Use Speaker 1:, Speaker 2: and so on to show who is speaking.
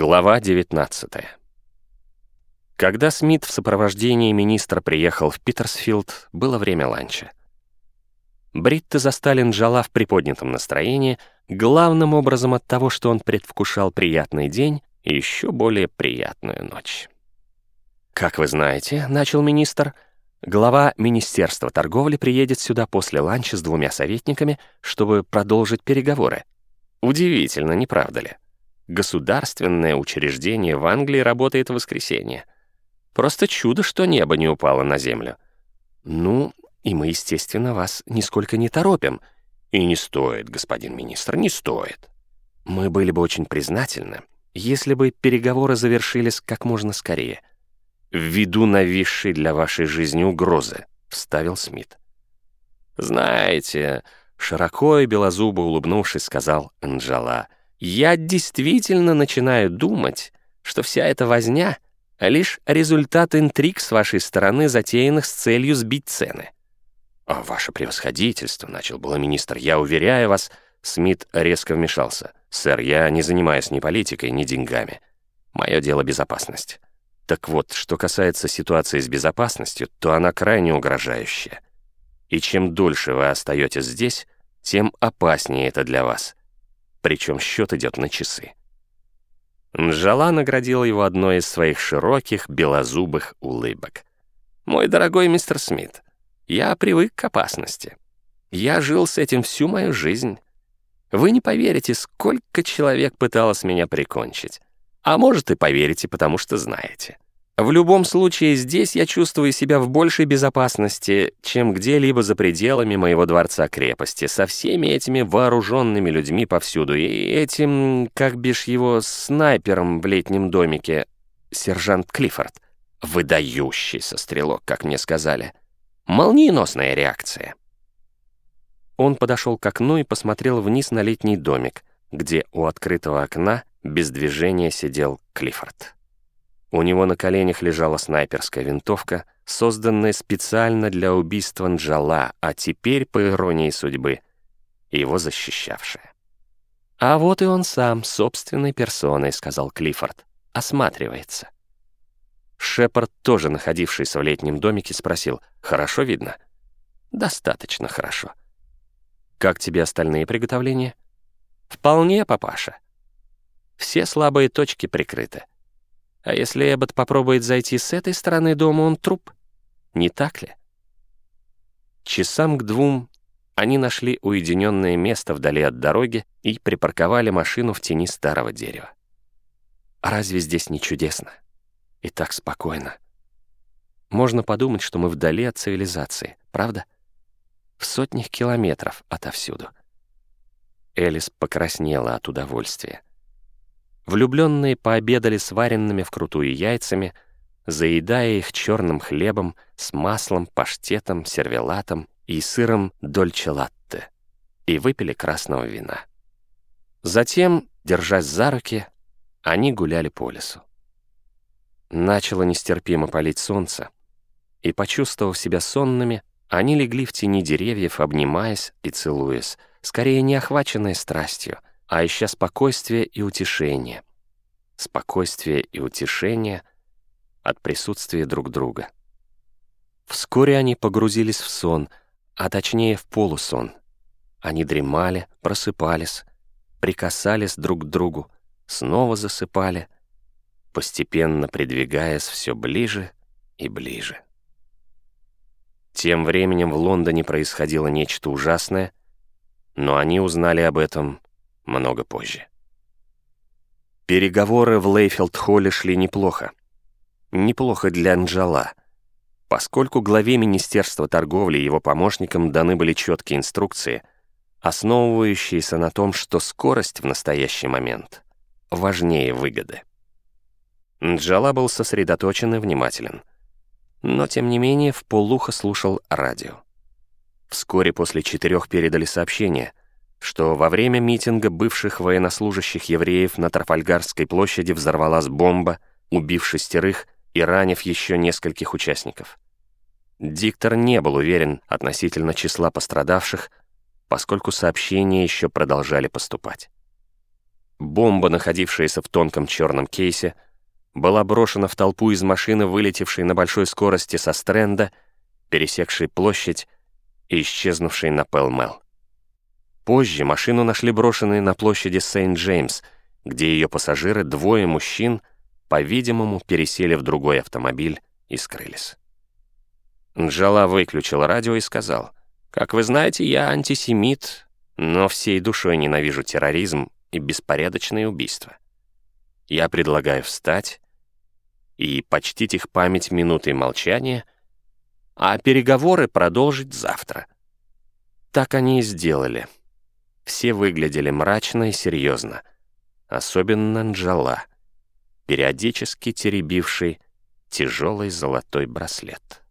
Speaker 1: Глава 19 Когда Смит в сопровождении министра приехал в Питерсфилд, было время ланча. Бритта застали Нджала в приподнятом настроении, главным образом от того, что он предвкушал приятный день и еще более приятную ночь. «Как вы знаете», — начал министр, — глава Министерства торговли приедет сюда после ланча с двумя советниками, чтобы продолжить переговоры. Удивительно, не правда ли? Государственное учреждение в Англии работает в воскресенье. Просто чудо, что небо не упало на землю. Ну, и мы, естественно, вас нисколько не торопим. И не стоит, господин министр, не стоит. Мы были бы очень признательны, если бы переговоры завершились как можно скорее. «Ввиду нависшей для вашей жизни угрозы», — вставил Смит. «Знаете», — широко и белозубо улыбнувшись, сказал Анджала, — я действительно начинаю думать, что вся эта возня — лишь результат интриг с вашей стороны, затеянных с целью сбить цены. «О, ваше превосходительство», — начал было министр, — «я уверяю вас...» Смит резко вмешался. «Сэр, я не занимаюсь ни политикой, ни деньгами. Мое дело — безопасность. Так вот, что касается ситуации с безопасностью, то она крайне угрожающая. И чем дольше вы остаетесь здесь, тем опаснее это для вас причем счет идет на часы. Нжала наградил его одной из своих широких белозубых улыбок. «Мой дорогой мистер Смит, я привык к опасности. Я жил с этим всю мою жизнь. Вы не поверите, сколько человек пыталось меня прикончить. А может, и поверите, потому что знаете. В любом случае, здесь я чувствую себя в большей безопасности, чем где-либо за пределами моего дворца-крепости, со всеми этими вооруженными людьми повсюду, и этим, как бишь его, снайпером в летнем домике, сержант Клиффорд. Выдающийся стрелок, как мне сказали. Молниеносная реакция. Он подошел к окну и посмотрел вниз на летний домик, где у открытого окна без движения сидел Клиффорд. У него на коленях лежала снайперская винтовка, созданная специально для убийства Нджала, а теперь, по иронии судьбы, его защищавшая. «А вот и он сам, собственной персоной», — сказал Клиффорд. «Осматривается». Шепард, тоже находившийся в летнем домике, спросил, «Хорошо видно?» «Достаточно хорошо». «Как тебе остальные приготовления?» «Вполне, папаша. Все слабые точки прикрыты. А если Эббот попробует зайти с этой стороны дома, он труп. Не так ли? Часам к двум они нашли уединенное место вдали от дороги и припарковали машину в тени старого дерева. А разве здесь не чудесно? И так спокойно. Можно подумать, что мы вдали от цивилизации, правда? В сотнях километров отовсюду. Элис покраснела от удовольствия. Влюбленные пообедали сваренными вкрутую яйцами, заедая их черным хлебом с маслом, паштетом, сервелатом и сыром дольче-латте, и выпили красного вина. Затем, держась за руки, они гуляли по лесу. Начало нестерпимо палить солнце, и, почувствовав себя сонными, они легли в тени деревьев, обнимаясь и целуясь, скорее не охваченные страстью, а ища спокойствие и утешение. Спокойствие и утешение от присутствия друг друга. Вскоре они погрузились в сон, а точнее в полусон. Они дремали, просыпались, прикасались друг к другу, снова засыпали, постепенно придвигаясь все ближе и ближе. Тем временем в Лондоне происходило нечто ужасное, но они узнали об этом много позже. Переговоры в Лейфилд-холле шли неплохо. Неплохо для Нджала, поскольку главе Министерства торговли и его помощникам даны были четкие инструкции, основывающиеся на том, что скорость в настоящий момент важнее выгоды. Нджала был сосредоточен и внимателен, но, тем не менее, в полухо слушал радио. Вскоре после четырех передали сообщение, что во время митинга бывших военнослужащих евреев на Трафальгарской площади взорвалась бомба, убив шестерых и ранив еще нескольких участников. Диктор не был уверен относительно числа пострадавших, поскольку сообщения еще продолжали поступать. Бомба, находившаяся в тонком черном кейсе, была брошена в толпу из машины, вылетевшей на большой скорости со стренда, пересекшей площадь и исчезнувшей на Пелмел. Позже машину нашли брошенной на площади Сент-Джеймс, где ее пассажиры, двое мужчин, по-видимому, пересели в другой автомобиль и скрылись. Нджала выключил радио и сказал, «Как вы знаете, я антисемит, но всей душой ненавижу терроризм и беспорядочные убийства. Я предлагаю встать и почтить их память минутой молчания, а переговоры продолжить завтра». Так они и сделали. Все выглядели мрачно и серьезно, особенно Нджала, периодически теребивший тяжелый золотой браслет.